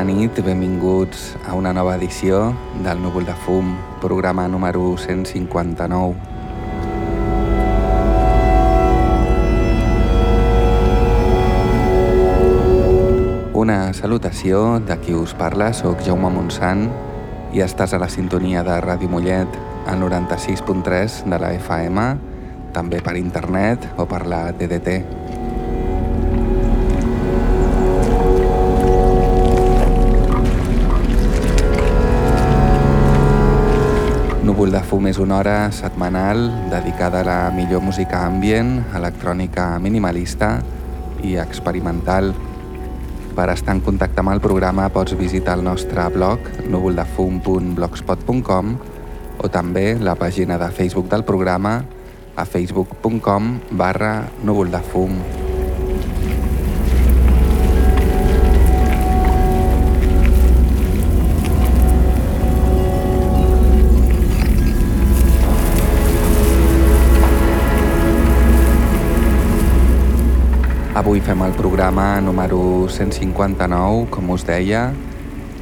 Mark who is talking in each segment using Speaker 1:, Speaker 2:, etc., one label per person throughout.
Speaker 1: bona nit, benvinguts a una nova edició del Núvol de Fum, programa número 159. Una salutació de qui us parla, sóc Jaume Montsant i estàs a la sintonia de Ràdio Mollet al 96.3 de la FM, també per internet o per la TDT. Núvol de fum és una hora setmanal dedicada a la millor música ambient, electrònica minimalista i experimental. Per estar en contacte amb el programa pots visitar el nostre blog núvoldefum.blogspot.com o també la pàgina de Facebook del programa a facebook.com barra núvoldefum.com Avui fem el programa número 159, com us deia,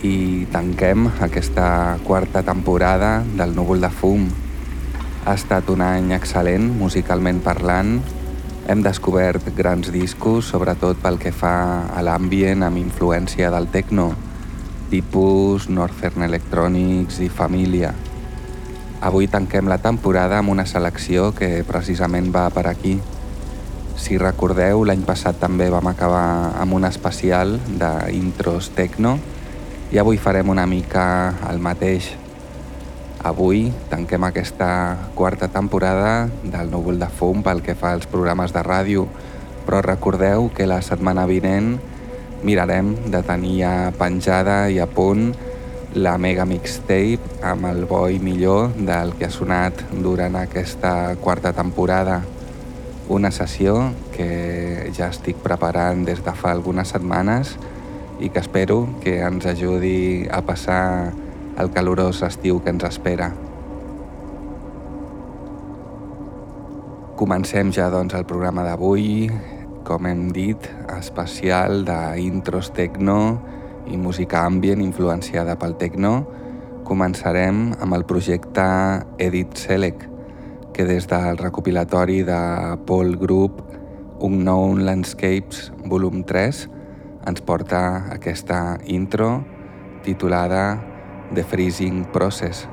Speaker 1: i tanquem aquesta quarta temporada del Núvol de Fum. Ha estat un any excel·lent, musicalment parlant. Hem descobert grans discos, sobretot pel que fa a l'ambient amb influència del techno, tipus Northern Electronics i Família. Avui tanquem la temporada amb una selecció que precisament va per aquí. Si recordeu, l'any passat també vam acabar amb un especial d'intros techno i avui farem una mica el mateix. Avui tanquem aquesta quarta temporada del Núvol de Fum pel que fa als programes de ràdio, però recordeu que la setmana vinent mirarem de tenir ja penjada i a punt la mega mixtape amb el bo i millor del que ha sonat durant aquesta quarta temporada una sessió que ja estic preparant des de fa algunes setmanes i que espero que ens ajudi a passar el calorós estiu que ens espera. Comencem ja doncs el programa d'avui, com hem dit, especial d'intros techno i música ambient influenciada pel techno. Començarem amb el projecte Edit Select, que des del recopilatori de Paul Group Unknown Landscapes volum 3 ens porta aquesta intro titulada The Freezing Process.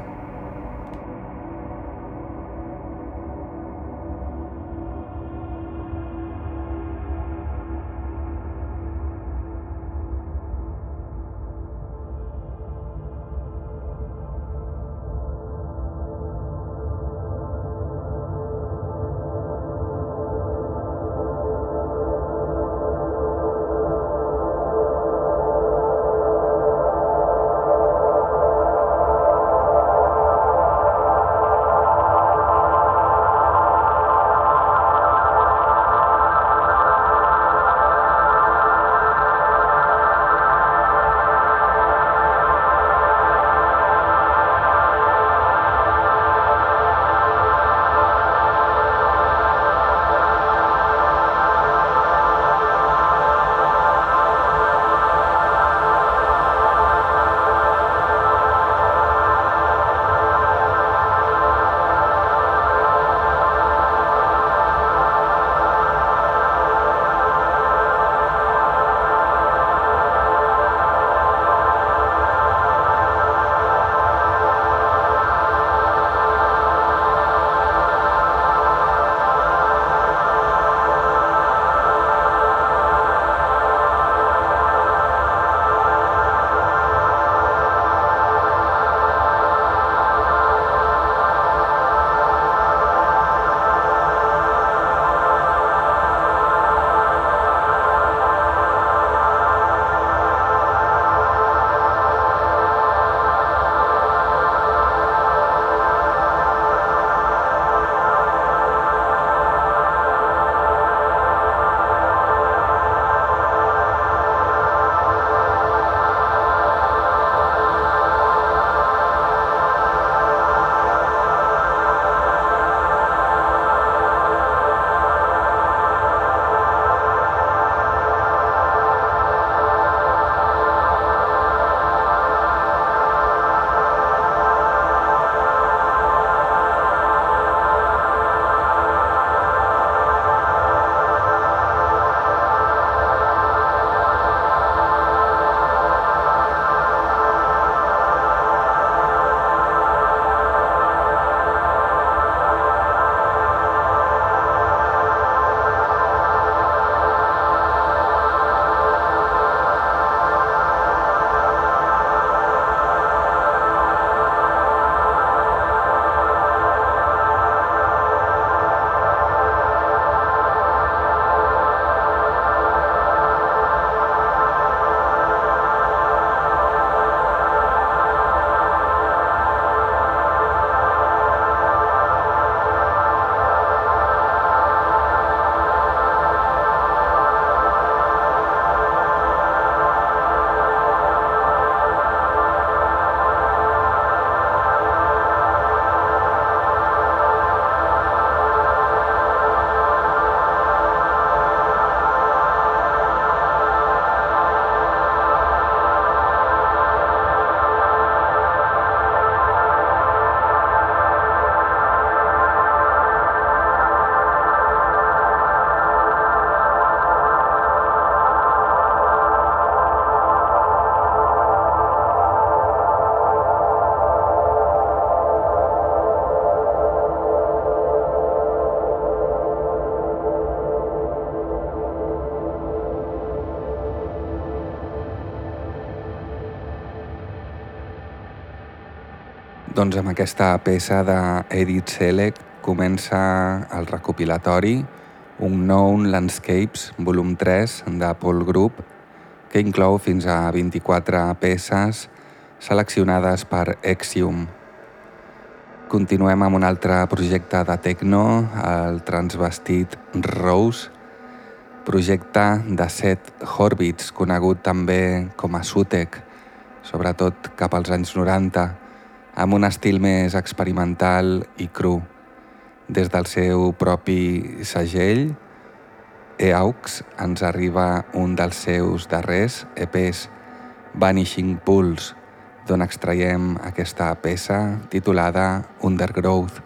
Speaker 1: Doncs amb aquesta peça d'Edith Select comença el recopilatori Unknown Landscapes, volum 3 de Paul Group, que inclou fins a 24 peces seleccionades per Exium. Continuem amb un altre projecte de techno, el transvestit Rose, projecte de set Horbits, conegut també com a Sutek, sobretot cap als anys 90, amb un estil més experimental i cru. Des del seu propi segell, Eaux ens arriba un dels seus darrers EPs, Vanishing Pools, d'on extraiem aquesta peça titulada Undergrowth.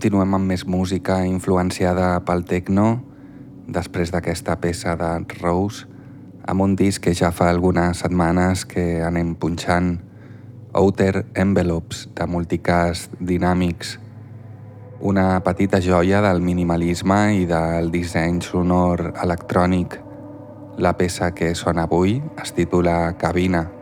Speaker 1: Continuem amb més música influenciada pel techno, després d'aquesta peça de Rose, amb un disc que ja fa algunes setmanes que anem punxant, Outer Envelopes, de Multicast Dynamics, una petita joia del minimalisme i del disseny sonor electrònic. La peça que sona avui es titula Cabina.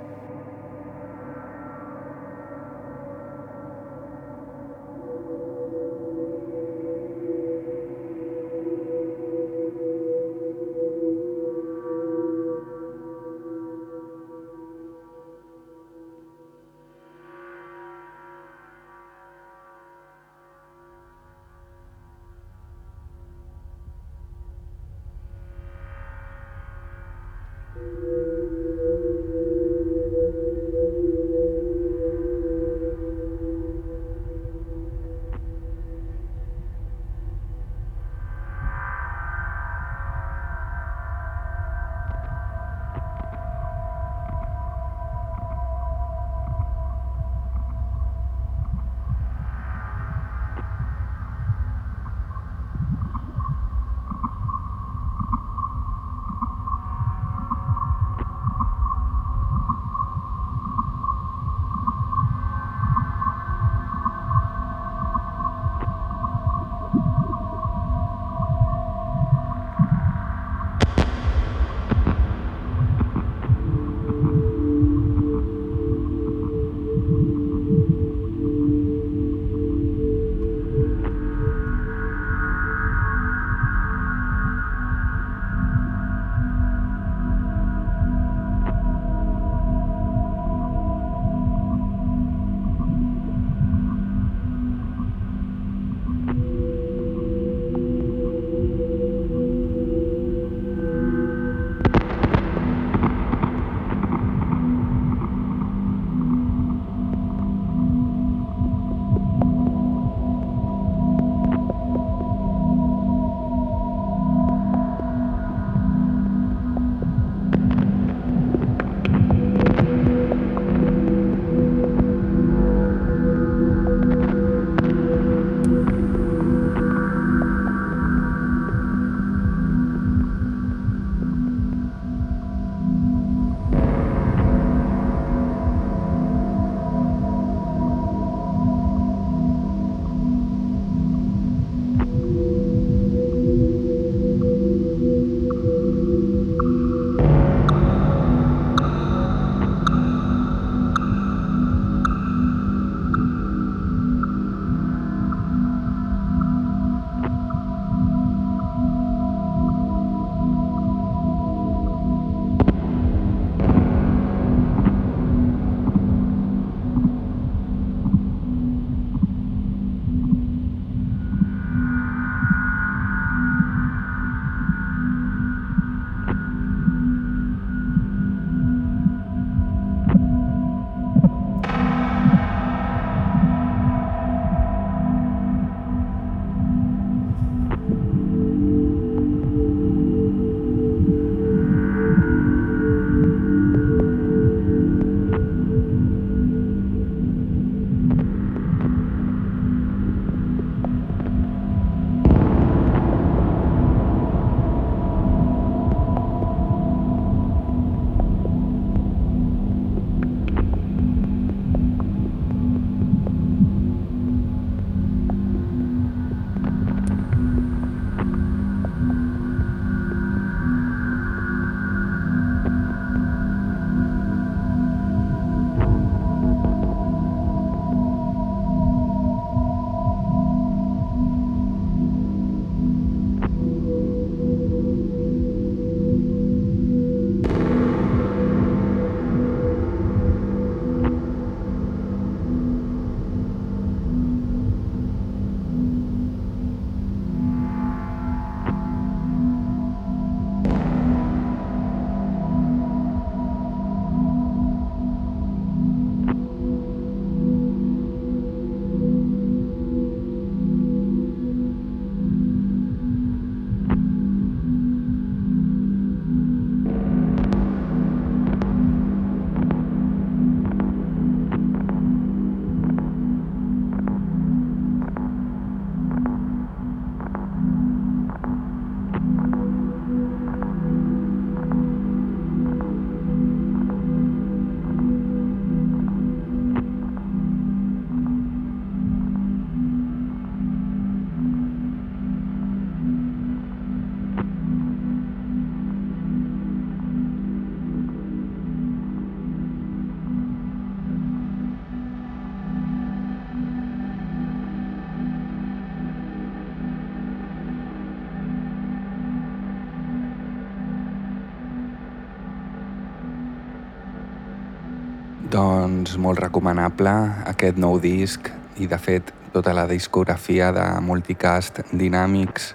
Speaker 1: Doncs molt recomanable aquest nou disc i de fet tota la discografia de Multicast Dynamics.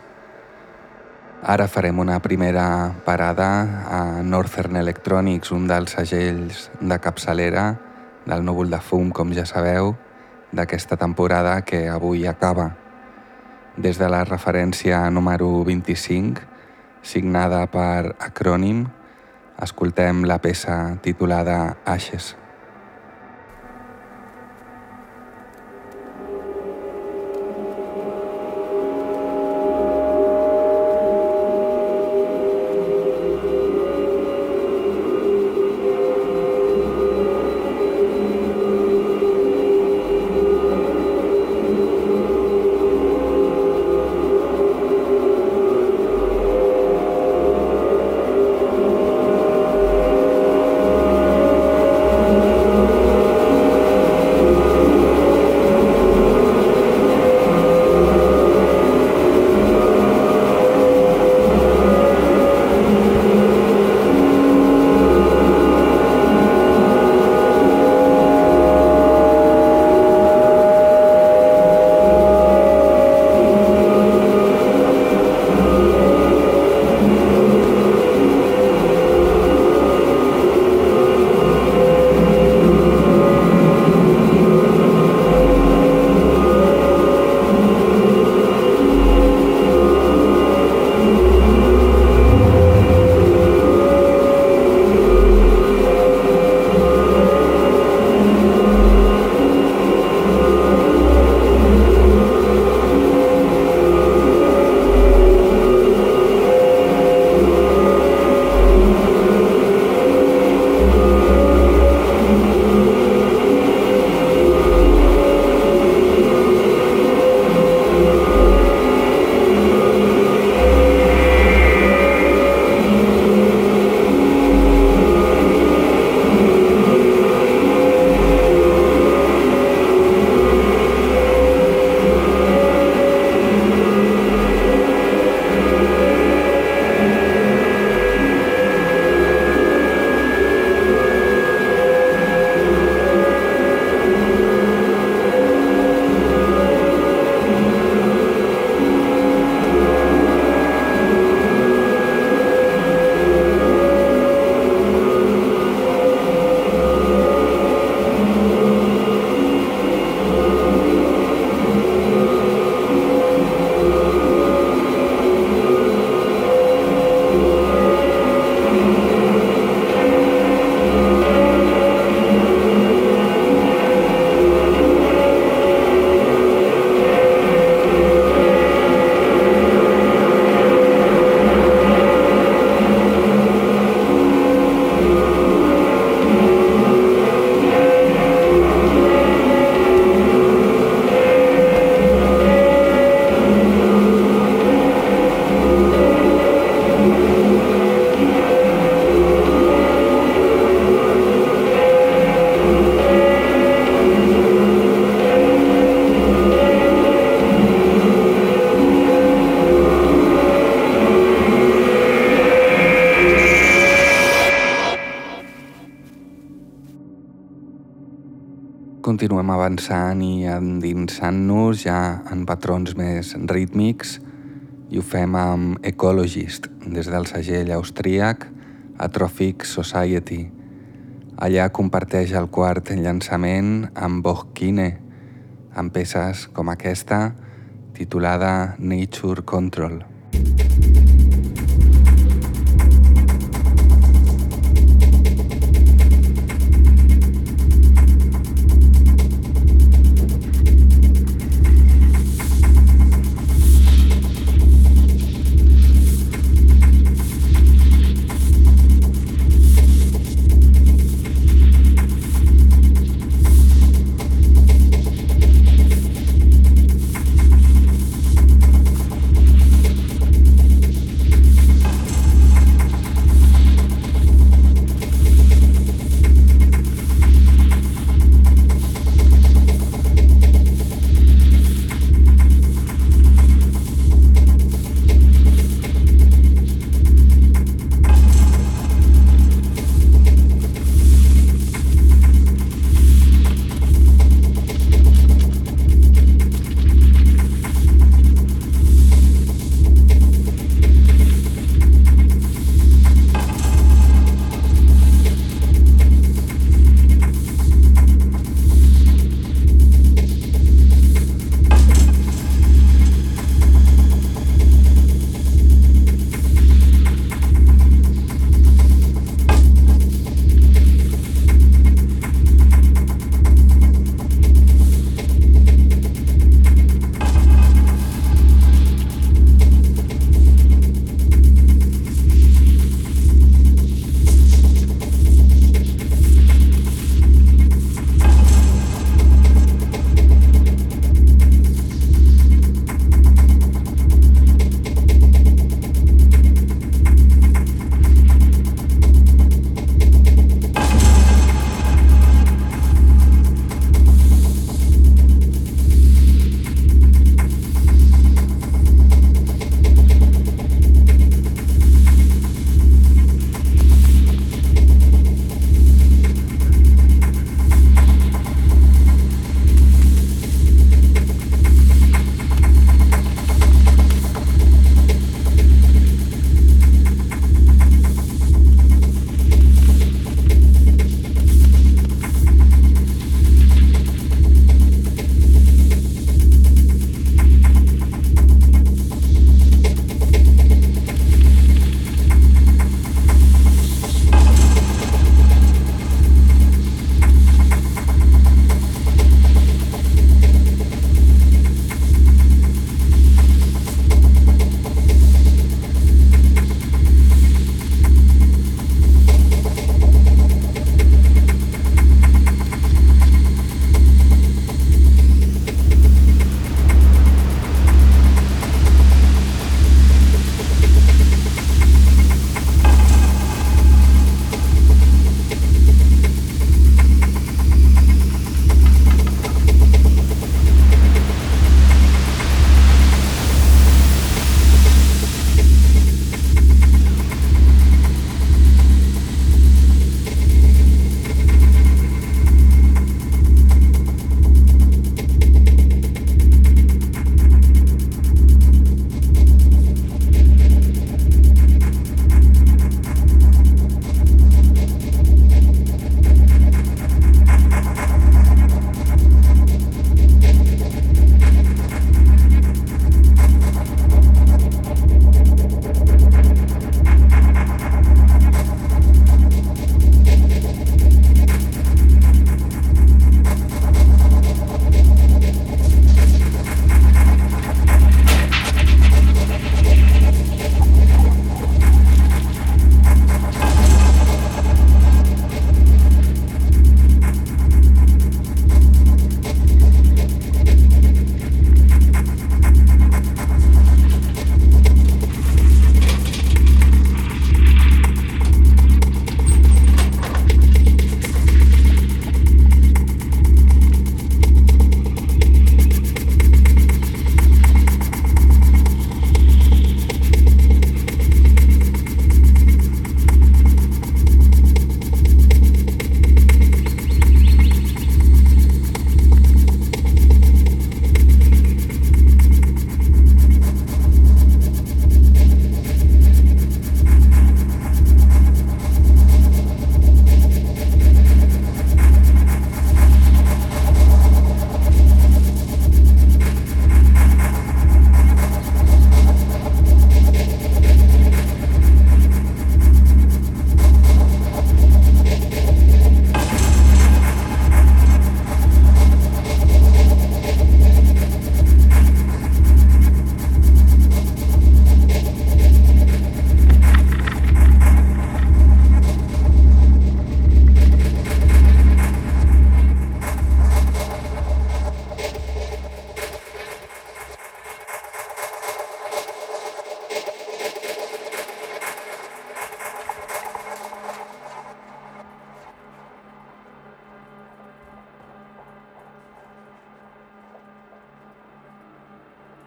Speaker 1: Ara farem una primera parada a Northern Electronics, un dels segells de capçalera del núvol de fum, com ja sabeu, d'aquesta temporada que avui acaba. Des de la referència número 25, signada per Acrònim, escoltem la peça titulada Ashes. Continuem avançant i endinsant-nos ja en patrons més rítmics i ho fem amb Ecologist, des del segell austríac Atrophic Society. Allà comparteix el quart llançament amb Bochkine, amb peces com aquesta, titulada Nature Control.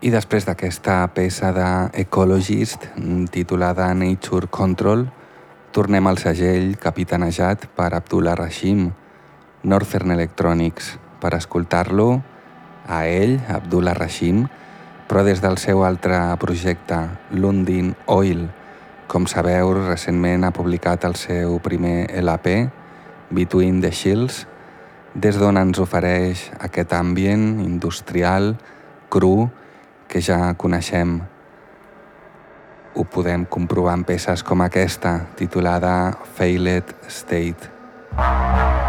Speaker 1: I després d'aquesta peça de Ecologist titulada Nature Control, tornem al segell capitanejat per Abdullah Rashim, Northern Electronics, per escoltar-lo a ell, Abdullah Rashim, però des del seu altre projecte, Lundin Oil. Com sabeu, recentment ha publicat el seu primer LP, Between the Shields, des d'on ens ofereix aquest ambient industrial, cru, que ja coneixem. Ho podem comprovar en peces com aquesta, titulada Failed State.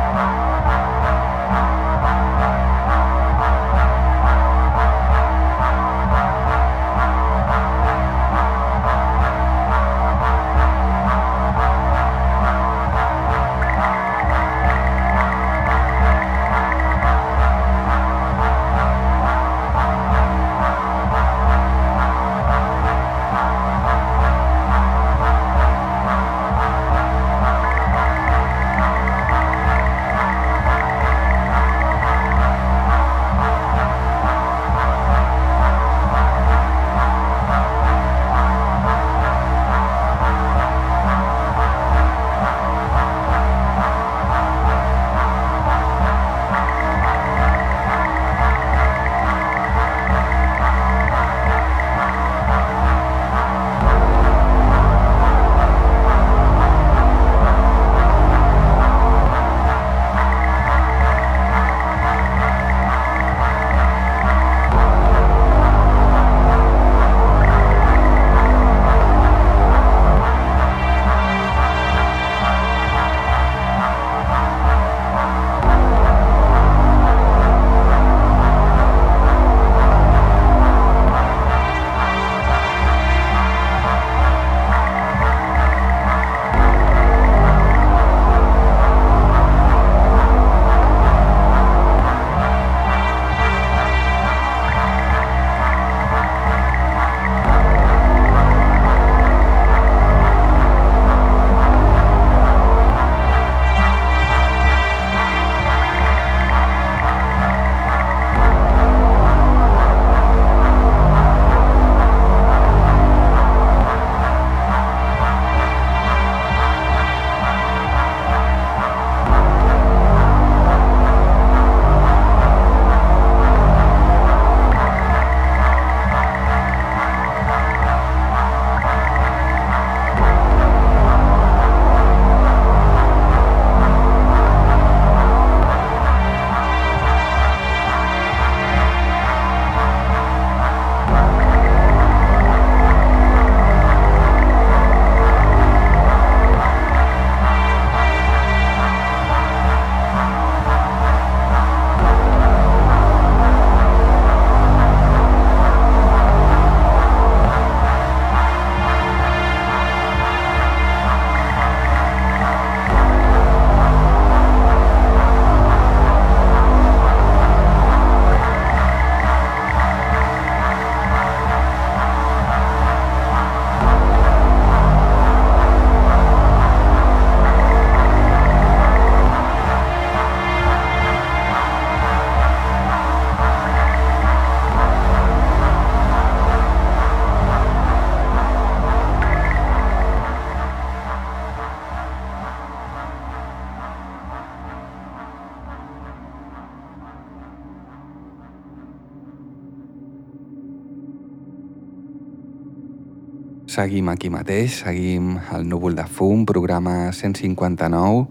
Speaker 1: Seguim aquí mateix, seguim el Núvol de Fum, programa 159,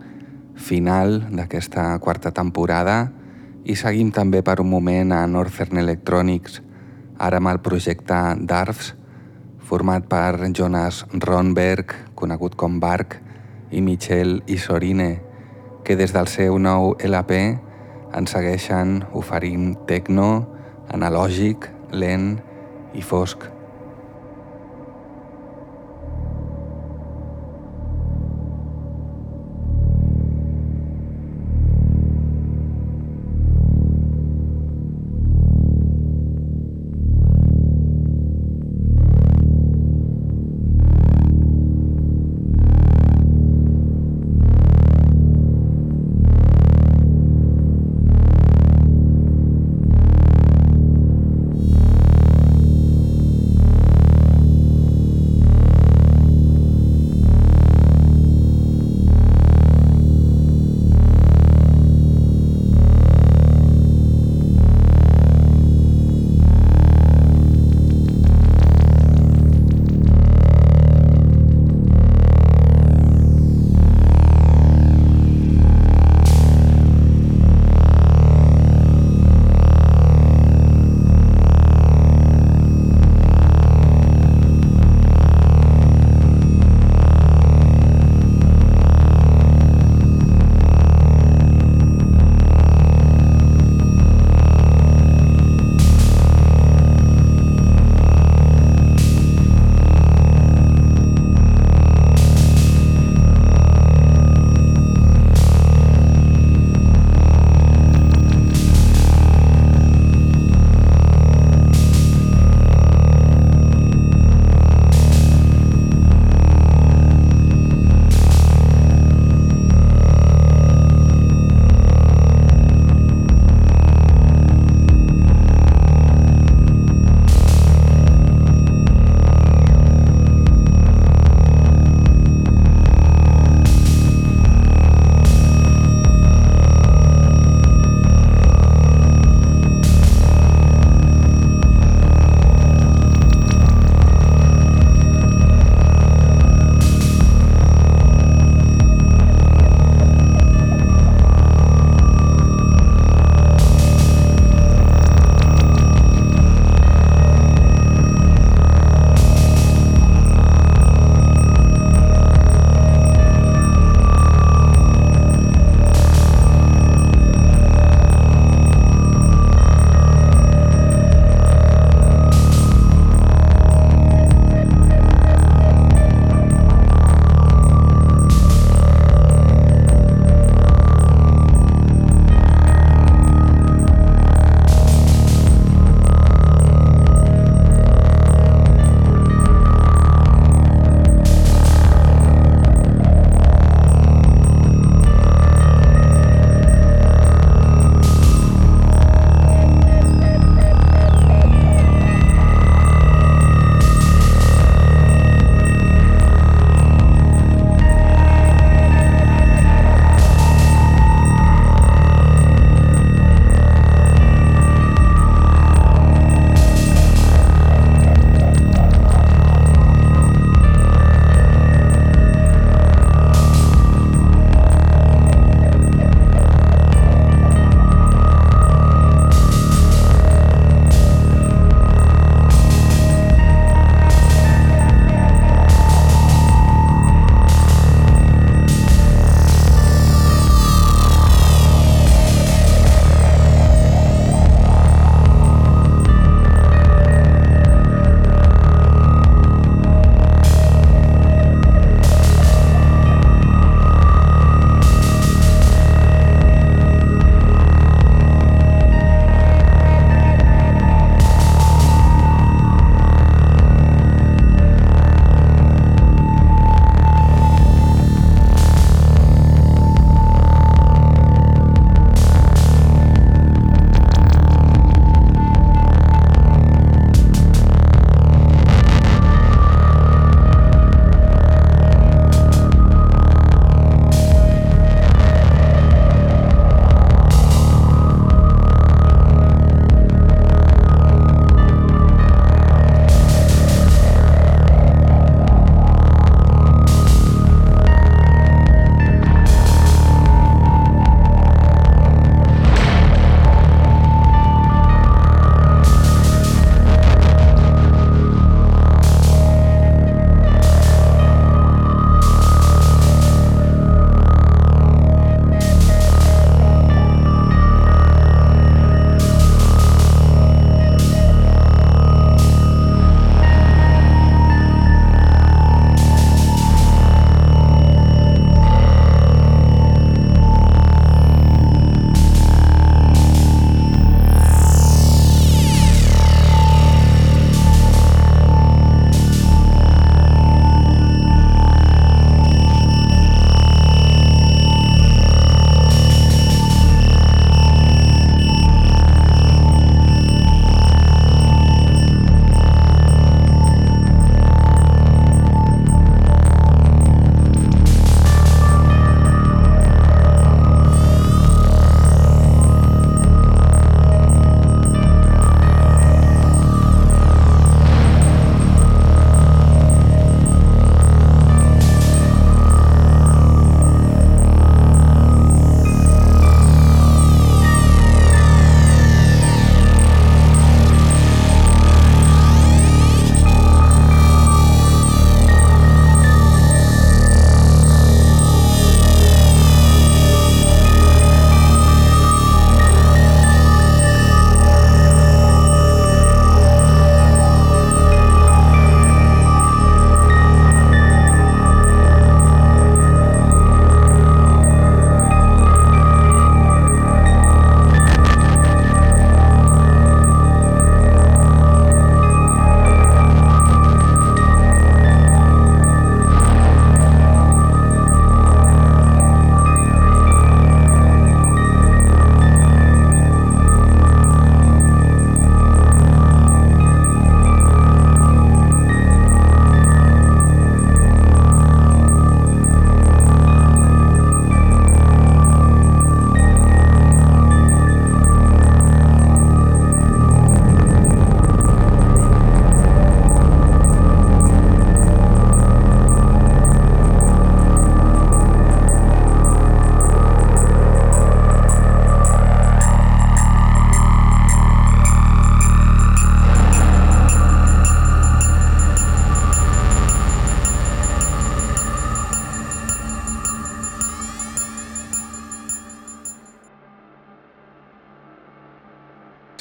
Speaker 1: final d'aquesta quarta temporada, i seguim també per un moment a Northern Electronics, ara amb el projecte DARFs, format per Jonas Ronberg, conegut com Bark, i Michel Isorine, que des del seu nou LP ens segueixen oferint techno, analògic, lent i fosc.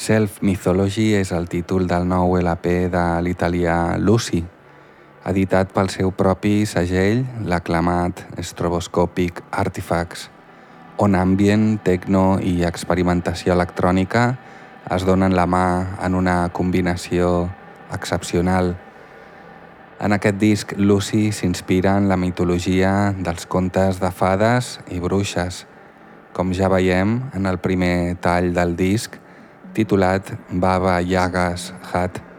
Speaker 1: Self Mythology és el títol del nou LP de l'italià Lucy, editat pel seu propi segell, l'aclamat Stroboscopic Artifacts, on ambient, techno i experimentació electrònica es donen la mà en una combinació excepcional. En aquest disc, Lucy s'inspira en la mitologia dels contes de fades i bruixes, com ja veiem en el primer tall del disc, titulat Baba Yaga's Hat.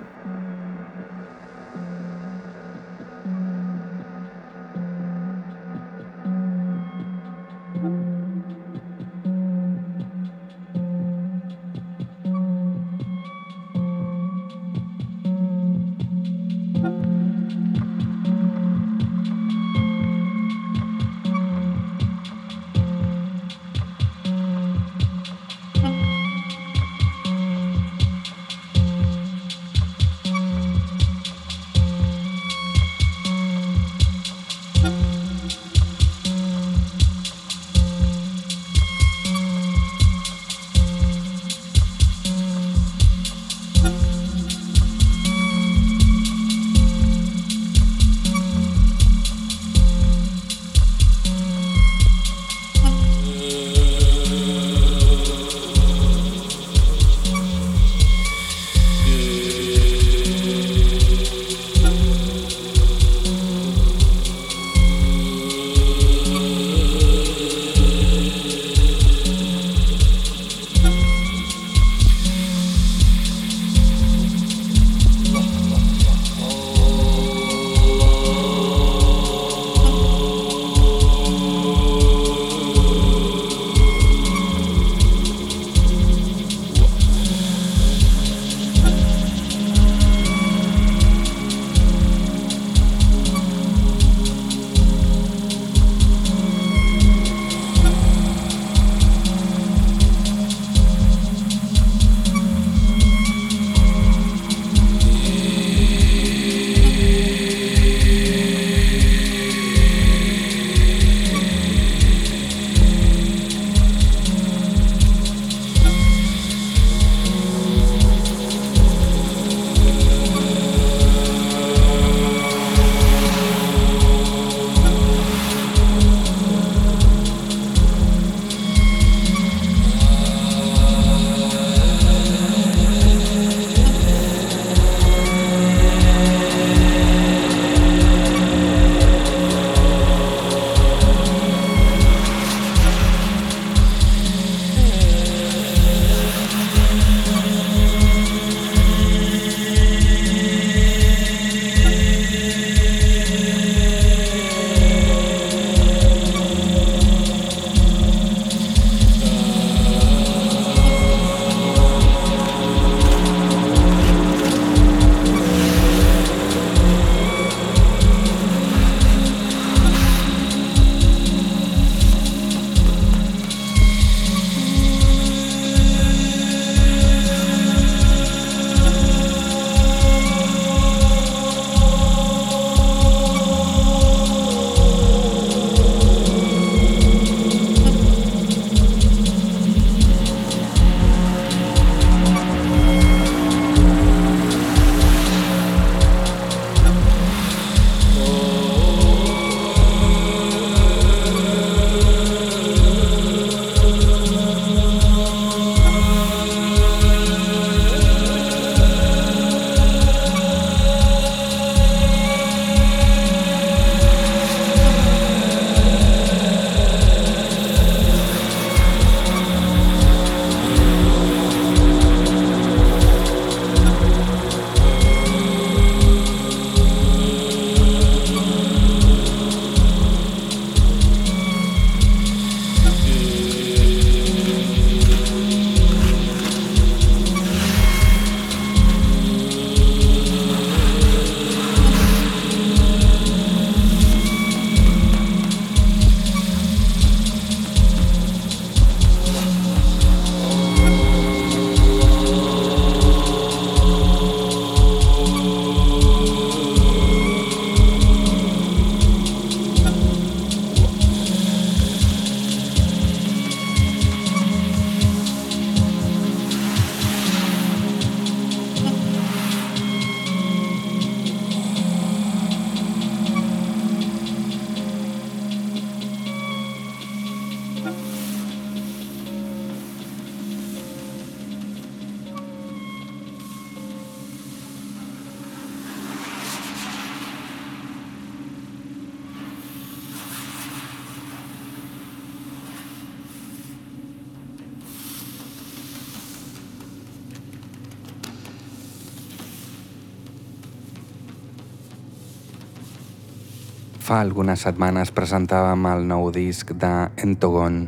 Speaker 1: Fa algunes setmanes presentàvem el nou disc de Entogon,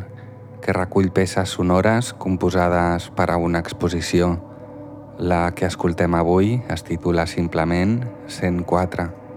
Speaker 1: que recull peces sonores composades per a una exposició. La que escoltem avui es titula simplement 104.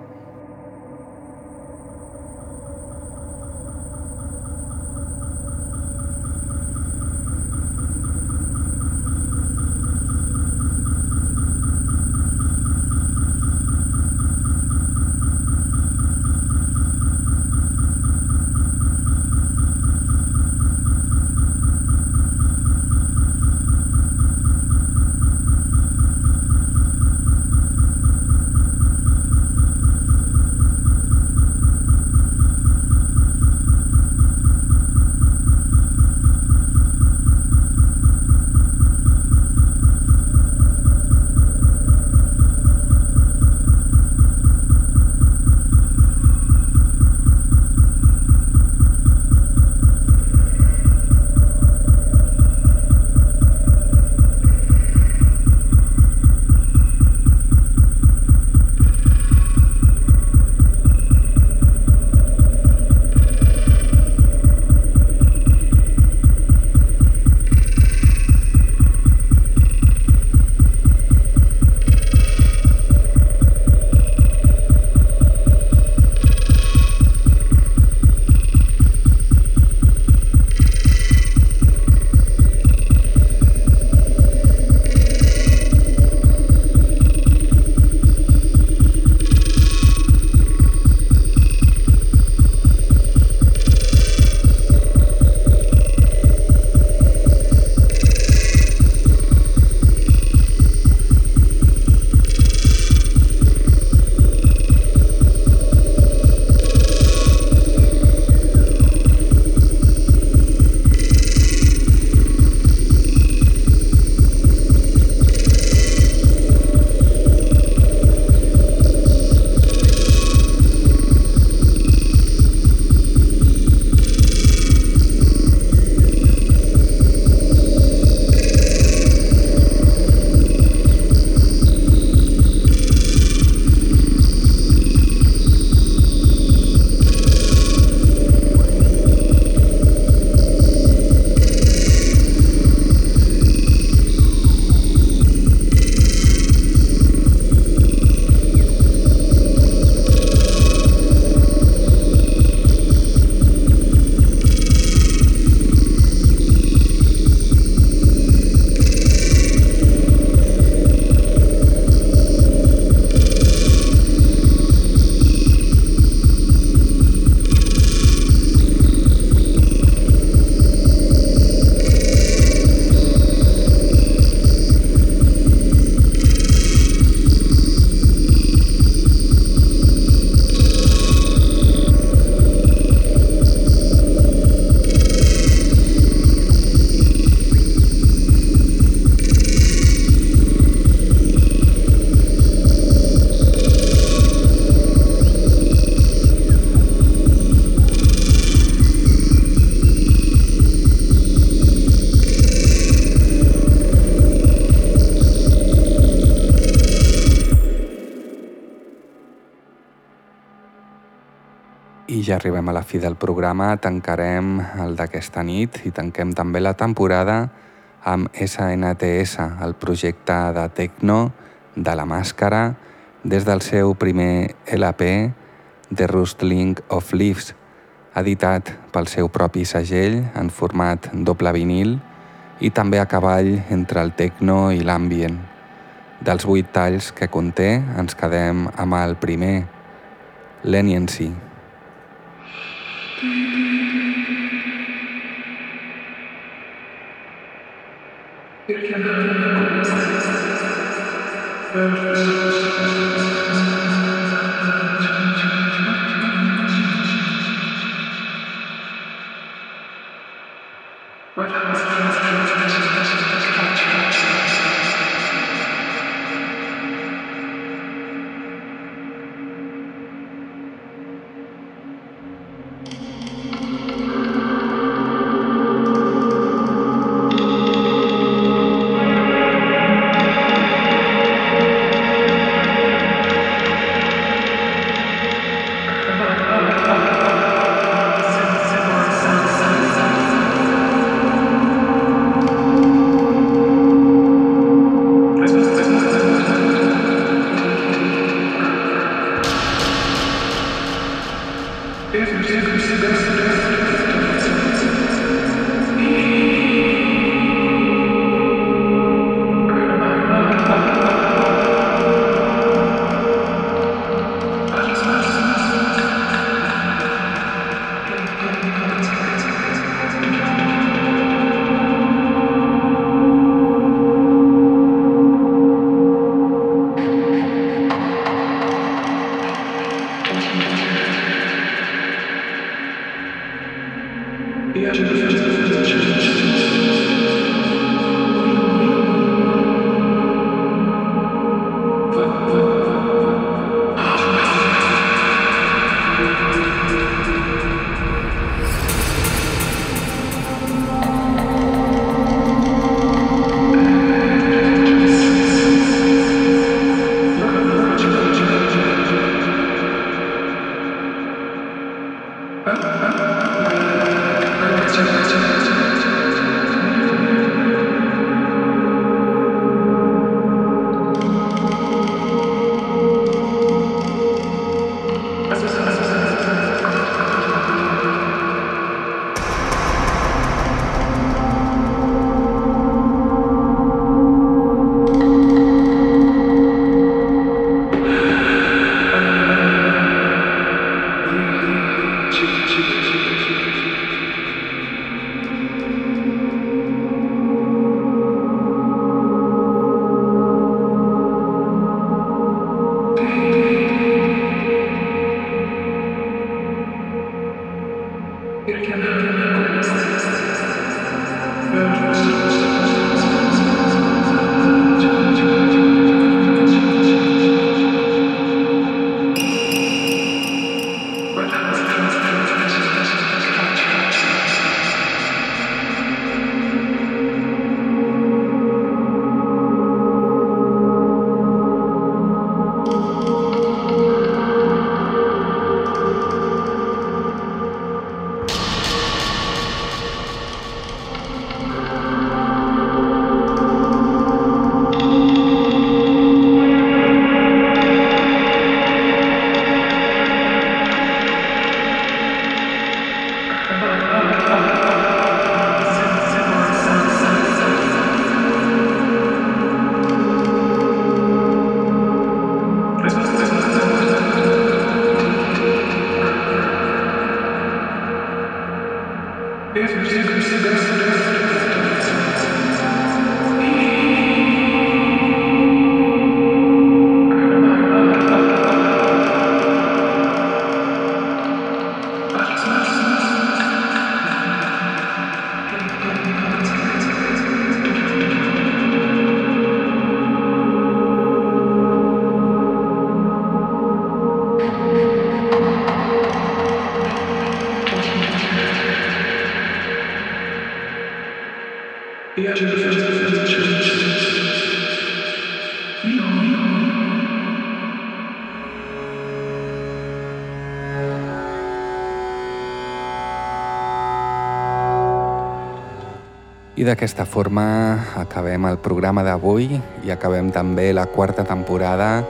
Speaker 1: Ja arribem a la fi del programa, tancarem el d'aquesta nit i tanquem també la temporada amb SNTS, el projecte de Tecno de la Màscara, des del seu primer LP, The Rustling of Leaves, editat pel seu propi segell en format doble vinil i també a cavall entre el techno i l'ambient. Dels vuit talls que conté ens quedem amb el primer, Leniency. Right. I d'aquesta forma acabem el programa d'avui i acabem també la quarta temporada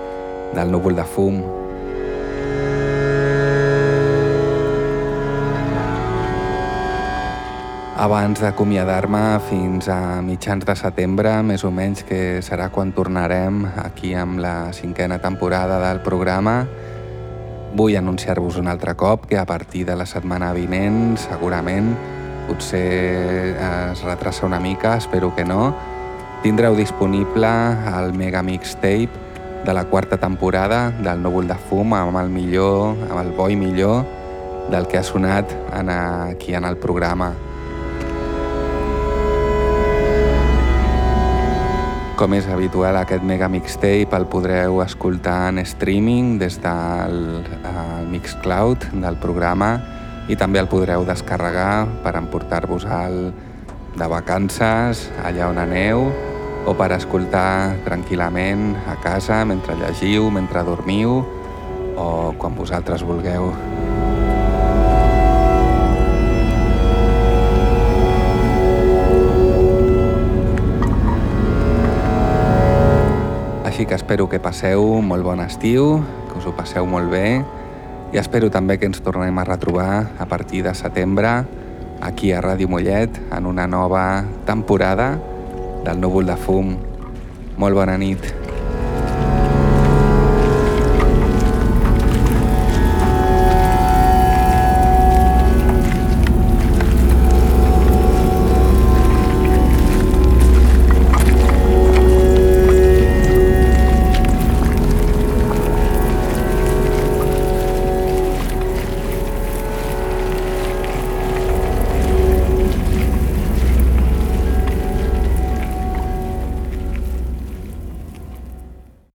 Speaker 1: del Núvol de Fum. Abans d'acomiadar-me fins a mitjans de setembre, més o menys, que serà quan tornarem aquí amb la cinquena temporada del programa, vull anunciar-vos un altre cop que a partir de la setmana vinent, segurament, potser es retrassa una mica, espero que no, tindreu disponible el mega mixtape de la quarta temporada del Núvol de Fum amb el millor, amb el bo i millor del que ha sonat en, aquí en el programa. Com és habitual, aquest mega mixtape el podreu escoltar en streaming des del Mixcloud del programa i també el podreu descarregar per emportar-vos-el de vacances, allà on aneu, o per escoltar tranquil·lament a casa mentre llegiu, mentre dormiu o quan vosaltres vulgueu. Així que espero que passeu molt bon estiu, que us ho passeu molt bé i espero també que ens tornem a retrobar a partir de setembre aquí a Ràdio Mollet en una nova temporada del Núvol de Fum. Molt bona nit.